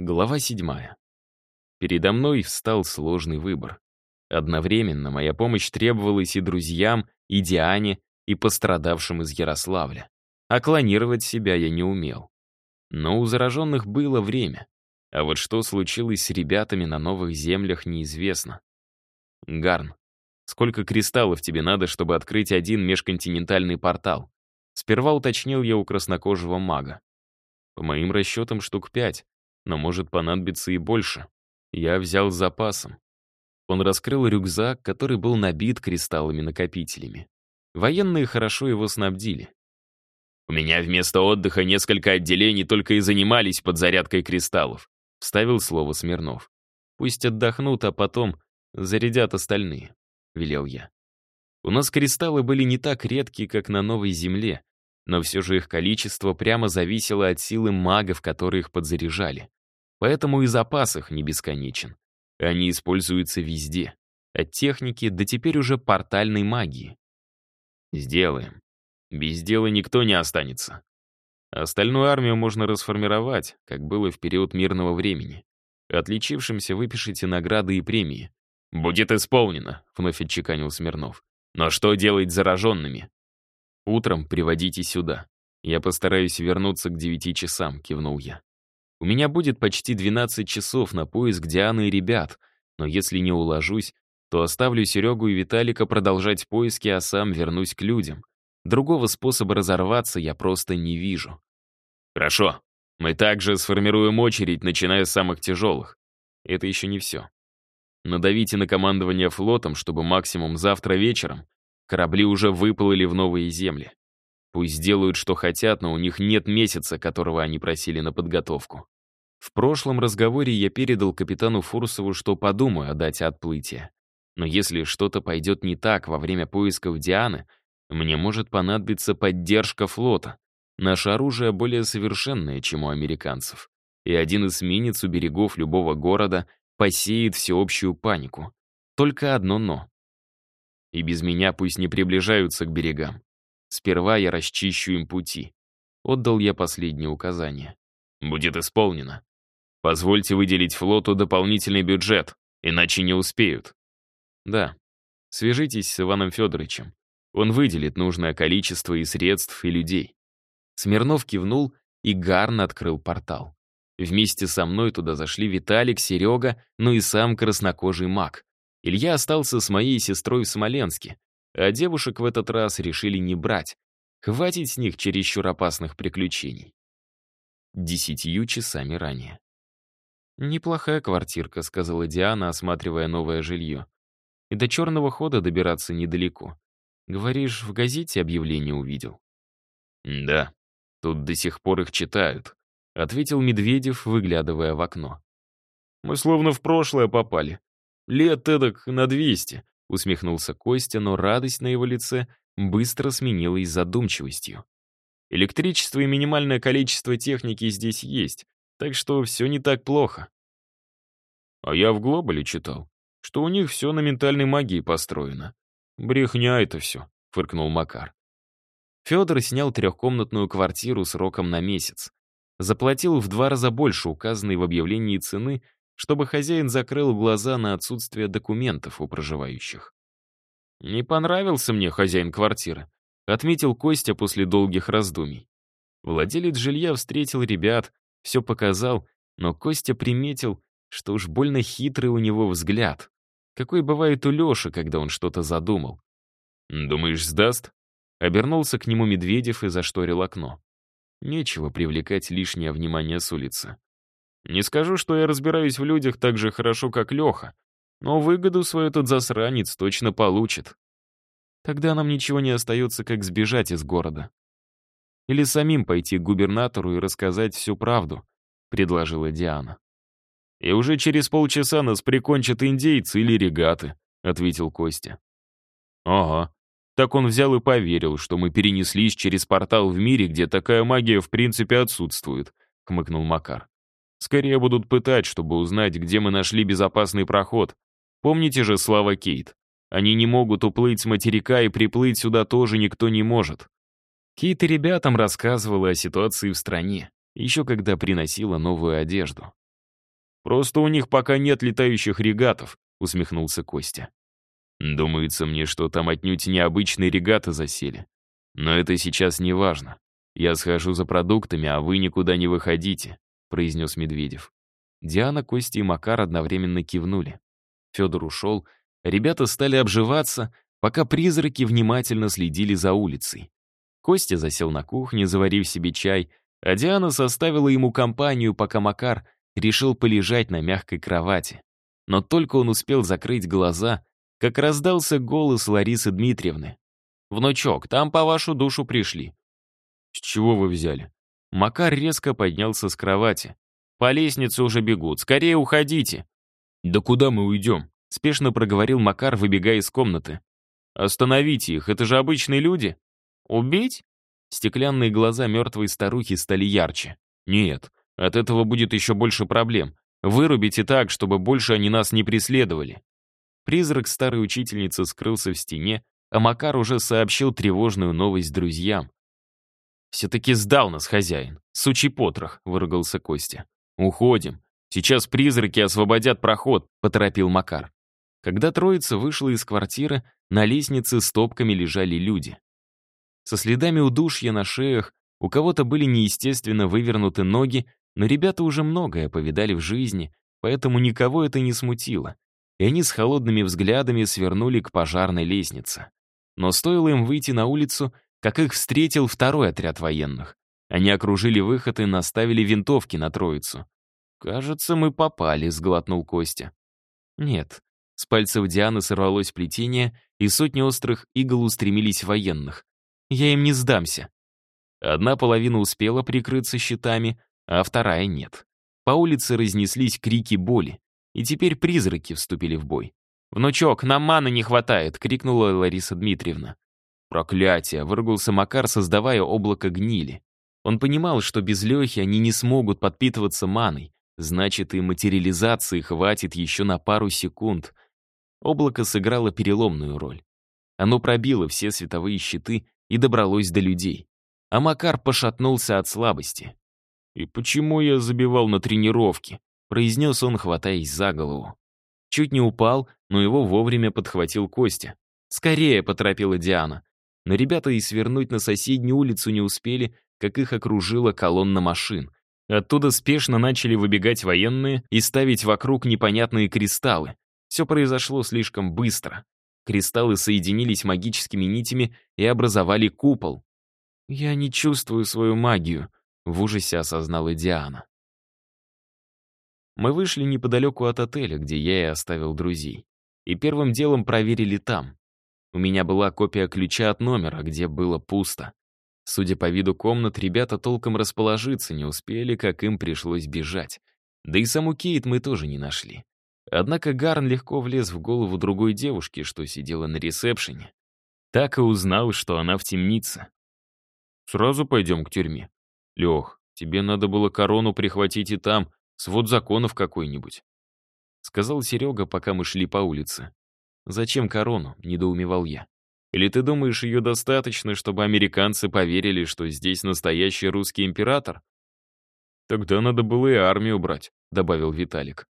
Глава седьмая. Передо мной встал сложный выбор. Одновременно моя помощь требовалась и друзьям, и Диане, и пострадавшим из Ярославля. А клонировать себя я не умел. Но у зараженных было время. А вот что случилось с ребятами на новых землях, неизвестно. Гарн, сколько кристаллов тебе надо, чтобы открыть один межконтинентальный портал? Сперва уточнил я у краснокожего мага. По моим расчетам, штук пять, но может понадобиться и больше. Я взял с запасом. Он раскрыл рюкзак, который был набит кристаллами-накопителями. Военные хорошо его снабдили. «У меня вместо отдыха несколько отделений только и занимались подзарядкой кристаллов», — вставил слово Смирнов. «Пусть отдохнут, а потом зарядят остальные», — велел я. У нас кристаллы были не так редки, как на Новой Земле, но все же их количество прямо зависело от силы магов, которые их подзаряжали. Поэтому и запас их не бесконечен. Они используются везде. От техники до теперь уже портальной магии. Сделаем. Без дела никто не останется. Остальную армию можно расформировать, как было в период мирного времени. Отличившимся выпишите награды и премии. «Будет исполнено», — вновь отчеканил Смирнов. «Но что делать с зараженными?» «Утром приводите сюда. Я постараюсь вернуться к девяти часам», — кивнул я. «У меня будет почти 12 часов на поиск Дианы и ребят, но если не уложусь, то оставлю Серегу и Виталика продолжать поиски, а сам вернусь к людям. Другого способа разорваться я просто не вижу». «Хорошо. Мы также сформируем очередь, начиная с самых тяжелых. Это еще не все. Надавите на командование флотом, чтобы максимум завтра вечером Корабли уже выплыли в новые земли. Пусть делают, что хотят, но у них нет месяца, которого они просили на подготовку. В прошлом разговоре я передал капитану Фурсову, что подумаю о дате отплытия. Но если что-то пойдет не так во время поисков Дианы, мне может понадобиться поддержка флота. Наше оружие более совершенное, чем у американцев. И один эсминец у берегов любого города посеет всеобщую панику. Только одно «но». И без меня пусть не приближаются к берегам. Сперва я расчищу им пути. Отдал я последнее указание. Будет исполнено. Позвольте выделить флоту дополнительный бюджет, иначе не успеют. Да. Свяжитесь с Иваном Федоровичем. Он выделит нужное количество и средств, и людей. Смирнов кивнул, и Гарн открыл портал. Вместе со мной туда зашли Виталик, Серега, ну и сам краснокожий маг. Илья остался с моей сестрой в Смоленске, а девушек в этот раз решили не брать. Хватит с них чересчур опасных приключений. Десятью часами ранее. «Неплохая квартирка», — сказала Диана, осматривая новое жилье. «И до черного хода добираться недалеко. Говоришь, в газете объявление увидел?» «Да, тут до сих пор их читают», — ответил Медведев, выглядывая в окно. «Мы словно в прошлое попали. Лет эдак на двести», — усмехнулся Костя, но радость на его лице быстро сменилась задумчивостью. «Электричество и минимальное количество техники здесь есть, так что все не так плохо». «А я в Глобале читал, что у них все на ментальной магии построено. Брехня это все», — фыркнул Макар. Федор снял трехкомнатную квартиру сроком на месяц. Заплатил в два раза больше указанной в объявлении цены чтобы хозяин закрыл глаза на отсутствие документов у проживающих. «Не понравился мне хозяин квартиры», — отметил Костя после долгих раздумий. Владелец жилья встретил ребят, все показал, но Костя приметил, что уж больно хитрый у него взгляд. Какой бывает у Леши, когда он что-то задумал. «Думаешь, сдаст?» Обернулся к нему Медведев и зашторил окно. Нечего привлекать лишнее внимание с улицы. Не скажу, что я разбираюсь в людях так же хорошо, как Леха, но выгоду свою этот засранец точно получит. Тогда нам ничего не остается, как сбежать из города. Или самим пойти к губернатору и рассказать всю правду, предложила Диана. И уже через полчаса нас прикончат индейцы или регаты, ответил Костя. Ага. Так он взял и поверил, что мы перенеслись через портал в мире, где такая магия в принципе отсутствует, хмыкнул Макар. Скорее будут пытать, чтобы узнать, где мы нашли безопасный проход. Помните же слова Кейт? Они не могут уплыть с материка, и приплыть сюда тоже никто не может. Кейт и ребятам рассказывала о ситуации в стране, еще когда приносила новую одежду. Просто у них пока нет летающих регатов», — усмехнулся Костя. «Думается мне, что там отнюдь необычные регаты засели. Но это сейчас не важно. Я схожу за продуктами, а вы никуда не выходите», — произнес Медведев. Диана, Костя и Макар одновременно кивнули. Федор ушел, ребята стали обживаться, пока призраки внимательно следили за улицей. Костя засел на кухне, заварив себе чай, а Диана составила ему компанию, пока Макар решил полежать на мягкой кровати. Но только он успел закрыть глаза, как раздался голос Ларисы Дмитриевны. «Внучок, там по вашу душу пришли». «С чего вы взяли?» Макар резко поднялся с кровати. «По лестнице уже бегут. Скорее уходите». «Да куда мы уйдем?» — спешно проговорил Макар, выбегая из комнаты. «Остановите их, это же обычные люди». «Убить?» Стеклянные глаза мертвой старухи стали ярче. «Нет, от этого будет еще больше проблем. Вырубите так, чтобы больше они нас не преследовали». Призрак старой учительницы скрылся в стене, а Макар уже сообщил тревожную новость друзьям. «Все-таки сдал нас хозяин. Сучий потрох», — выругался Костя. «Уходим. Сейчас призраки освободят проход», — поторопил Макар. Когда троица вышла из квартиры, на лестнице стопками лежали люди. Со следами удушья на шеях, у кого-то были неестественно вывернуты ноги, но ребята уже многое повидали в жизни, поэтому никого это не смутило. И они с холодными взглядами свернули к пожарной лестнице. Но стоило им выйти на улицу, как их встретил второй отряд военных. Они окружили выход и наставили винтовки на троицу. «Кажется, мы попали», — сглотнул Костя. «Нет». С пальцев Дианы сорвалось плетение, и сотни острых игл устремились военных. «Я им не сдамся». Одна половина успела прикрыться щитами, а вторая нет. По улице разнеслись крики боли, и теперь призраки вступили в бой. «Внучок, нам маны не хватает!» — крикнула Лариса Дмитриевна. «Проклятие!» — выругался Макар, создавая облако гнили. Он понимал, что без Лехи они не смогут подпитываться маной, значит, и материализации хватит еще на пару секунд. Облако сыграло переломную роль. Оно пробило все световые щиты и добралось до людей. А Макар пошатнулся от слабости. «И почему я забивал на тренировке?» — произнес он, хватаясь за голову. Чуть не упал, но его вовремя подхватил Костя. «Скорее!» — поторопила Диана. Но ребята и свернуть на соседнюю улицу не успели, как их окружила колонна машин. Оттуда спешно начали выбегать военные и ставить вокруг непонятные кристаллы. Все произошло слишком быстро. Кристаллы соединились магическими нитями и образовали купол. «Я не чувствую свою магию», — в ужасе осознала Диана. Мы вышли неподалеку от отеля, где я и оставил друзей. И первым делом проверили там. У меня была копия ключа от номера, где было пусто. Судя по виду комнат, ребята толком расположиться не успели, как им пришлось бежать. Да и саму Кейт мы тоже не нашли. Однако Гарн легко влез в голову другой девушки, что сидела на ресепшене. Так и узнал, что она в темнице. Сразу пойдем к тюрьме. Лех, тебе надо было корону прихватить и там, свод законов какой-нибудь. Сказал Серега, пока мы шли по улице. «Зачем корону?» — недоумевал я. «Или ты думаешь, ее достаточно, чтобы американцы поверили, что здесь настоящий русский император?» «Тогда надо было и армию брать», — добавил Виталик.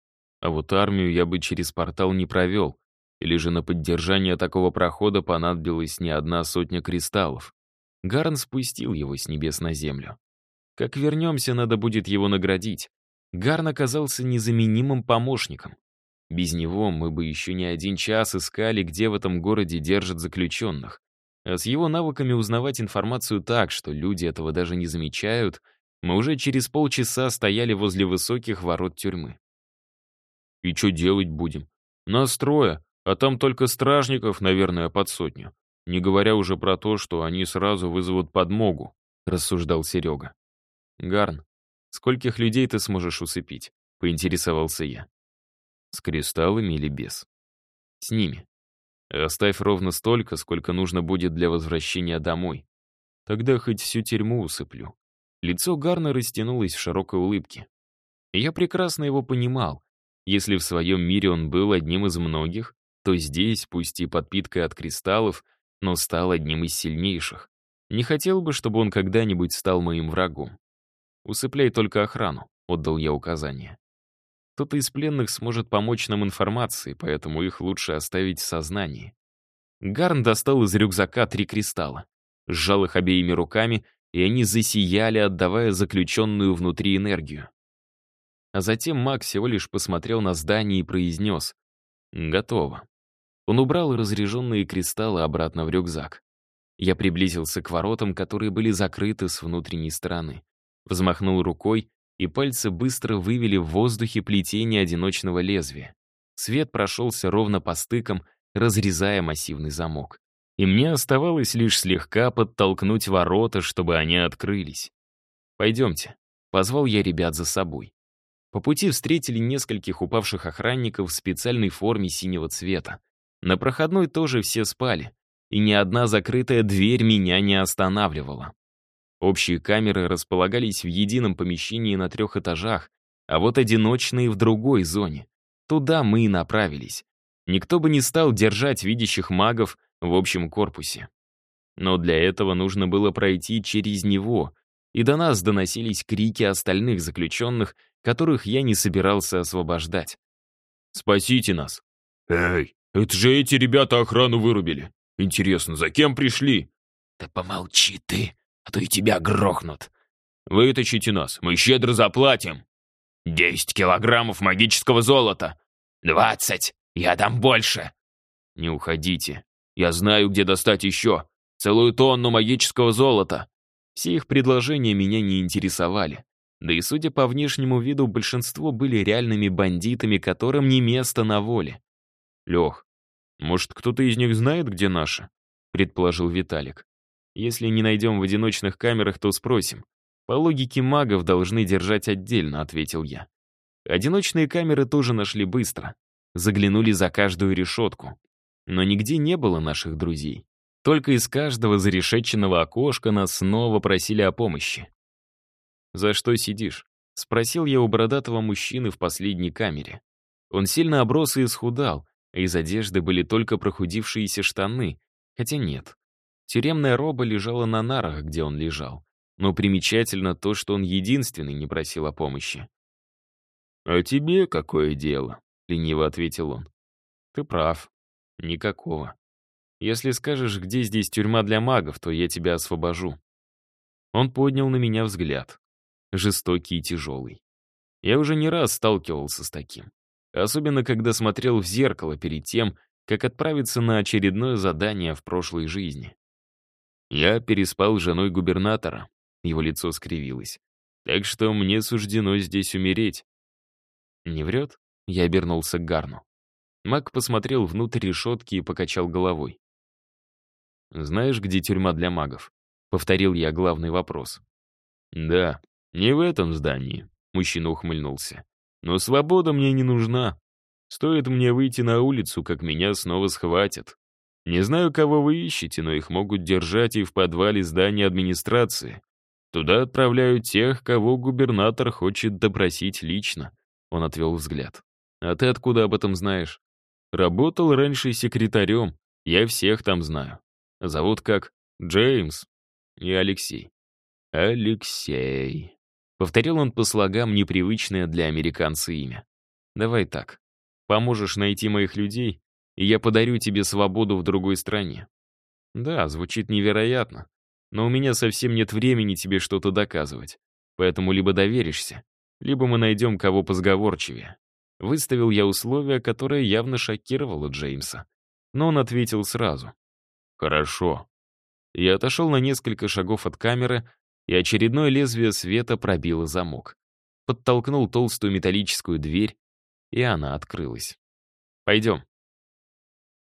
«А вот армию я бы через портал не провел, или же на поддержание такого прохода понадобилась не одна сотня кристаллов. Гарн спустил его с небес на землю. Как вернемся, надо будет его наградить. Гарн оказался незаменимым помощником. Без него мы бы еще не один час искали, где в этом городе держат заключенных. А с его навыками узнавать информацию так, что люди этого даже не замечают, мы уже через полчаса стояли возле высоких ворот тюрьмы. «И что делать будем? Нас трое, а там только стражников, наверное, под сотню. Не говоря уже про то, что они сразу вызовут подмогу, рассуждал Серега. Гарн, скольких людей ты сможешь усыпить? Поинтересовался я. С кристаллами или без? С ними. Оставь ровно столько, сколько нужно будет для возвращения домой. Тогда хоть всю тюрьму усыплю. Лицо Гарна растянулось в широкой улыбке. Я прекрасно его понимал. Если в своем мире он был одним из многих, то здесь, пусть и подпиткой от кристаллов, но стал одним из сильнейших. Не хотел бы, чтобы он когда-нибудь стал моим врагом. «Усыпляй только охрану», — отдал я указание. Кто-то из пленных сможет помочь нам информацией, поэтому их лучше оставить в сознании. Гарн достал из рюкзака три кристалла, сжал их обеими руками, и они засияли, отдавая заключенную внутри энергию. А затем маг всего лишь посмотрел на здание и произнес «Готово». Он убрал разряженные кристаллы обратно в рюкзак. Я приблизился к воротам, которые были закрыты с внутренней стороны. Взмахнул рукой, и пальцы быстро вывели в воздухе плетение одиночного лезвия. Свет прошелся ровно по стыкам, разрезая массивный замок. И мне оставалось лишь слегка подтолкнуть ворота, чтобы они открылись. «Пойдемте», — позвал я ребят за собой. По пути встретили нескольких упавших охранников в специальной форме синего цвета. На проходной тоже все спали, и ни одна закрытая дверь меня не останавливала. Общие камеры располагались в едином помещении на трех этажах, а вот одиночные в другой зоне. Туда мы и направились. Никто бы не стал держать видящих магов в общем корпусе. Но для этого нужно было пройти через него, и до нас доносились крики остальных заключенных, которых я не собирался освобождать. «Спасите нас!» «Эй, это же эти ребята охрану вырубили! Интересно, за кем пришли?» «Да помолчи ты!» А то и тебя грохнут. Вытащите нас, мы щедро заплатим. Десять килограммов магического золота. Двадцать, я дам больше. Не уходите. Я знаю, где достать еще. Целую тонну магического золота. Все их предложения меня не интересовали. Да и судя по внешнему виду, большинство были реальными бандитами, которым не место на воле. «Лех, может, кто-то из них знает, где наши?» — предположил Виталик. Если не найдем в одиночных камерах, то спросим. По логике магов должны держать отдельно, ответил я. Одиночные камеры тоже нашли быстро. Заглянули за каждую решетку. Но нигде не было наших друзей. Только из каждого зарешеченного окошка нас снова просили о помощи. «За что сидишь?» — спросил я у бородатого мужчины в последней камере. Он сильно оброс и исхудал, а из одежды были только прохудившиеся штаны. Хотя нет, Тюремная роба лежала на нарах, где он лежал. Но примечательно то, что он единственный не просил о помощи. «А тебе какое дело?» — лениво ответил он. «Ты прав. Никакого. Если скажешь, где здесь тюрьма для магов, то я тебя освобожу». Он поднял на меня взгляд. Жестокий и тяжелый. Я уже не раз сталкивался с таким. Особенно, когда смотрел в зеркало перед тем, как отправиться на очередное задание в прошлой жизни. Я переспал с женой губернатора. Его лицо скривилось. Так что мне суждено здесь умереть. Не врет? Я обернулся к Гарну. Мак посмотрел внутрь решетки и покачал головой. «Знаешь, где тюрьма для магов?» Повторил я главный вопрос. «Да, не в этом здании», — мужчина ухмыльнулся. «Но свобода мне не нужна. Стоит мне выйти на улицу, как меня снова схватят. Не знаю, кого вы ищете, но их могут держать и в подвале здания администрации. Туда отправляют тех, кого губернатор хочет допросить лично. Он отвел взгляд. А ты откуда об этом знаешь? Работал раньше секретарем. Я всех там знаю. Зовут как Джеймс и Алексей. Алексей. Повторил он по слогам непривычное для американца имя. Давай так. Поможешь найти моих людей, и я подарю тебе свободу в другой стране. Да, звучит невероятно, но у меня совсем нет времени тебе что-то доказывать. Поэтому либо доверишься, либо мы найдем кого позговорчивее. Выставил я условие, которое явно шокировало Джеймса. Но он ответил сразу. «Хорошо». Я отошел на несколько шагов от камеры, и очередное лезвие света пробило замок. Подтолкнул толстую металлическую дверь, и она открылась. «Пойдем».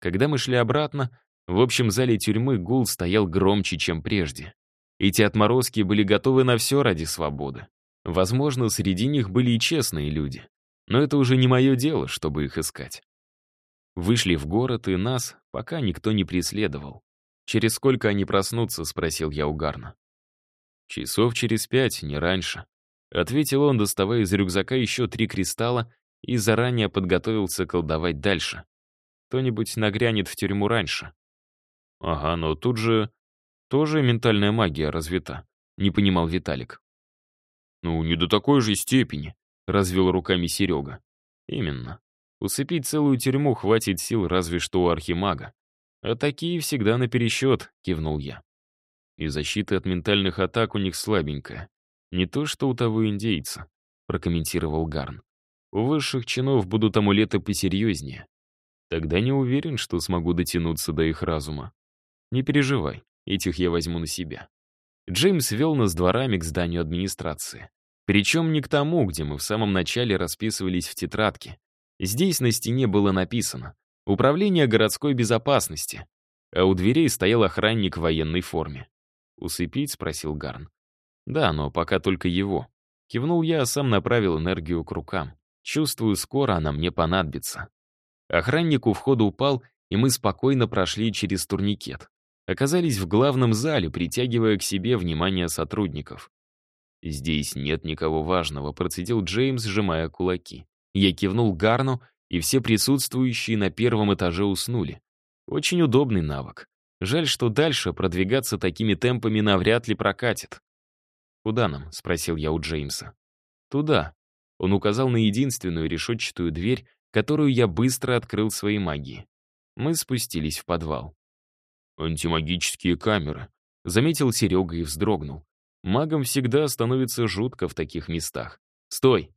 Когда мы шли обратно, в общем зале тюрьмы гул стоял громче, чем прежде. Эти отморозки были готовы на все ради свободы. Возможно, среди них были и честные люди. Но это уже не мое дело, чтобы их искать. Вышли в город, и нас пока никто не преследовал. «Через сколько они проснутся?» — спросил я у Гарна. «Часов через пять, не раньше», — ответил он, доставая из рюкзака еще три кристалла и заранее подготовился колдовать дальше кто-нибудь нагрянет в тюрьму раньше. Ага, но тут же тоже ментальная магия развита, не понимал Виталик. Ну, не до такой же степени, развел руками Серега. Именно. Усыпить целую тюрьму хватит сил разве что у архимага. А такие всегда напересчет, кивнул я. И защита от ментальных атак у них слабенькая. Не то, что у того индейца, прокомментировал Гарн. У высших чинов будут амулеты посерьезнее. Тогда не уверен, что смогу дотянуться до их разума. Не переживай, этих я возьму на себя. Джеймс вел нас дворами к зданию администрации. Причем не к тому, где мы в самом начале расписывались в тетрадке. Здесь на стене было написано «Управление городской безопасности», а у дверей стоял охранник в военной форме. «Усыпить?» — спросил Гарн. «Да, но пока только его». Кивнул я, а сам направил энергию к рукам. Чувствую, скоро она мне понадобится. Охранник у входа упал, и мы спокойно прошли через турникет. Оказались в главном зале, притягивая к себе внимание сотрудников. «Здесь нет никого важного», — процедил Джеймс, сжимая кулаки. Я кивнул Гарну, и все присутствующие на первом этаже уснули. Очень удобный навык. Жаль, что дальше продвигаться такими темпами навряд ли прокатит. «Куда нам?» — спросил я у Джеймса. «Туда». Он указал на единственную решетчатую дверь, которую я быстро открыл своей магией. Мы спустились в подвал. «Антимагические камеры», — заметил Серега и вздрогнул. Магам всегда становится жутко в таких местах. «Стой!»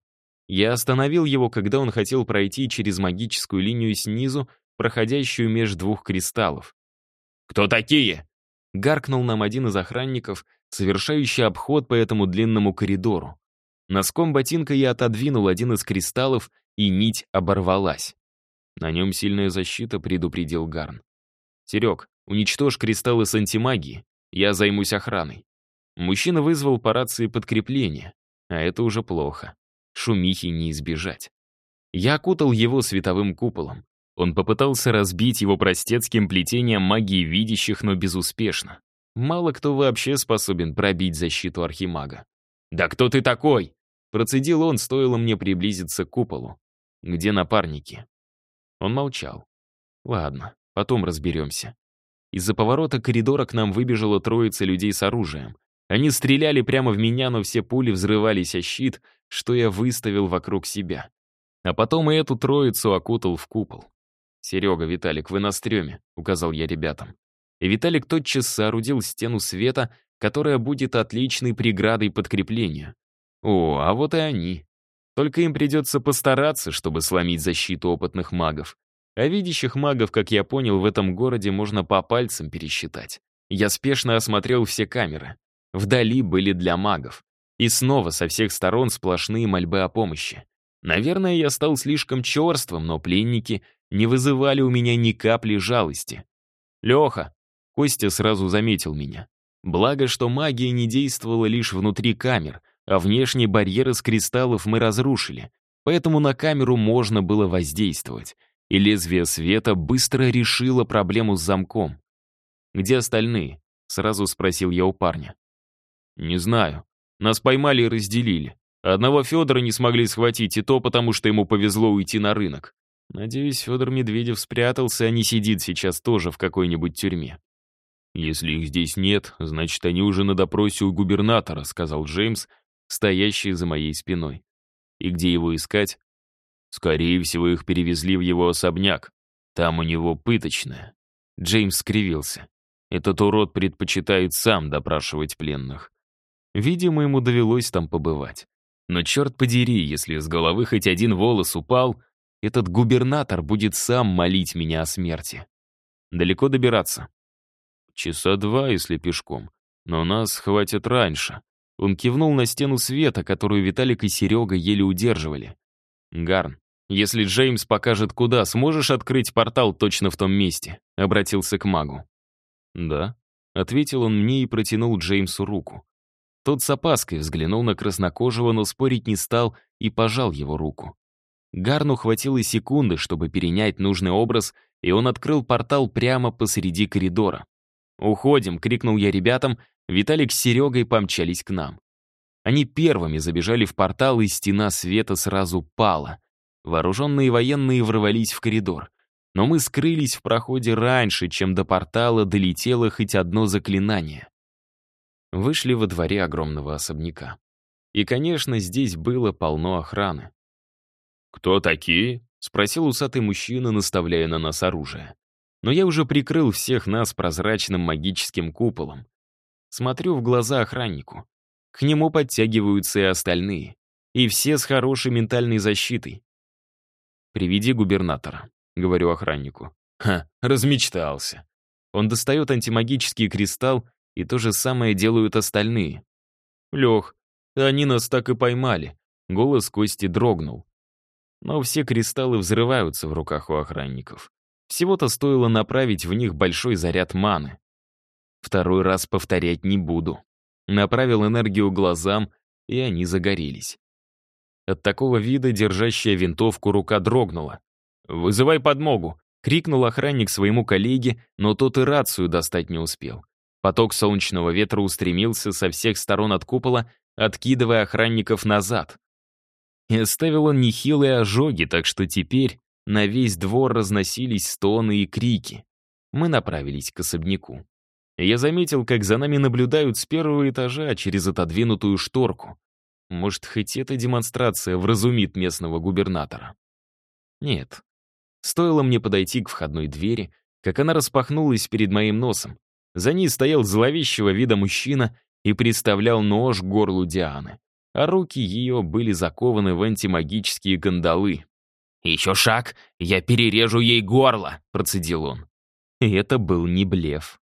Я остановил его, когда он хотел пройти через магическую линию снизу, проходящую между двух кристаллов. «Кто такие?» Гаркнул нам один из охранников, совершающий обход по этому длинному коридору. Носком ботинка я отодвинул один из кристаллов, и нить оборвалась. На нем сильная защита, предупредил Гарн. «Серег, уничтожь кристаллы с антимагией, я займусь охраной». Мужчина вызвал по рации подкрепление, а это уже плохо. Шумихи не избежать. Я окутал его световым куполом. Он попытался разбить его простецким плетением магии видящих, но безуспешно. Мало кто вообще способен пробить защиту архимага. «Да кто ты такой?» Процедил он, стоило мне приблизиться к куполу. «Где напарники?» Он молчал. «Ладно, потом разберемся». Из-за поворота коридора к нам выбежала троица людей с оружием. Они стреляли прямо в меня, но все пули взрывались о щит, что я выставил вокруг себя. А потом и эту троицу окутал в купол. «Серега, Виталик, вы на стреме», — указал я ребятам. И Виталик тотчас соорудил стену света, которая будет отличной преградой подкрепления. О, а вот и они. Только им придется постараться, чтобы сломить защиту опытных магов. А видящих магов, как я понял, в этом городе можно по пальцам пересчитать. Я спешно осмотрел все камеры. Вдали были для магов. И снова со всех сторон сплошные мольбы о помощи. Наверное, я стал слишком черствым, но пленники не вызывали у меня ни капли жалости. «Леха!» Костя сразу заметил меня. Благо, что магия не действовала лишь внутри камер, а внешние барьеры с кристаллов мы разрушили, поэтому на камеру можно было воздействовать, и лезвие света быстро решило проблему с замком. «Где остальные?» — сразу спросил я у парня. «Не знаю. Нас поймали и разделили. Одного Федора не смогли схватить, и то потому, что ему повезло уйти на рынок. Надеюсь, Федор Медведев спрятался, а не сидит сейчас тоже в какой-нибудь тюрьме. «Если их здесь нет, значит, они уже на допросе у губернатора», сказал Джеймс, стоящий за моей спиной. «И где его искать?» «Скорее всего, их перевезли в его особняк. Там у него пыточная». Джеймс скривился. «Этот урод предпочитает сам допрашивать пленных. Видимо, ему довелось там побывать. Но черт подери, если с головы хоть один волос упал, этот губернатор будет сам молить меня о смерти. Далеко добираться? Часа два, если пешком. Но нас хватит раньше. Он кивнул на стену света, которую Виталик и Серега еле удерживали. «Гарн, если Джеймс покажет куда, сможешь открыть портал точно в том месте?» Обратился к магу. «Да», — ответил он мне и протянул Джеймсу руку. Тот с опаской взглянул на краснокожего, но спорить не стал и пожал его руку. Гарну хватило секунды, чтобы перенять нужный образ, и он открыл портал прямо посреди коридора. «Уходим!» — крикнул я ребятам, Виталик с Серегой помчались к нам. Они первыми забежали в портал, и стена света сразу пала. Вооруженные военные ворвались в коридор. Но мы скрылись в проходе раньше, чем до портала долетело хоть одно заклинание вышли во дворе огромного особняка. И, конечно, здесь было полно охраны. «Кто такие?» — спросил усатый мужчина, наставляя на нас оружие. Но я уже прикрыл всех нас прозрачным магическим куполом. Смотрю в глаза охраннику. К нему подтягиваются и остальные. И все с хорошей ментальной защитой. «Приведи губернатора», — говорю охраннику. Ха, размечтался. Он достает антимагический кристалл, и то же самое делают остальные. «Лех, они нас так и поймали». Голос Кости дрогнул. Но все кристаллы взрываются в руках у охранников. Всего-то стоило направить в них большой заряд маны. Второй раз повторять не буду. Направил энергию глазам, и они загорелись. От такого вида держащая винтовку рука дрогнула. «Вызывай подмогу!» — крикнул охранник своему коллеге, но тот и рацию достать не успел. Поток солнечного ветра устремился со всех сторон от купола, откидывая охранников назад. И оставил он нехилые ожоги, так что теперь на весь двор разносились стоны и крики. Мы направились к особняку. Я заметил, как за нами наблюдают с первого этажа через отодвинутую шторку. Может, хоть эта демонстрация вразумит местного губернатора. Нет. Стоило мне подойти к входной двери, как она распахнулась перед моим носом. За ней стоял зловещего вида мужчина и представлял нож к горлу Дианы, а руки ее были закованы в антимагические кандалы. «Еще шаг, я перережу ей горло», — процедил он. И это был не блеф.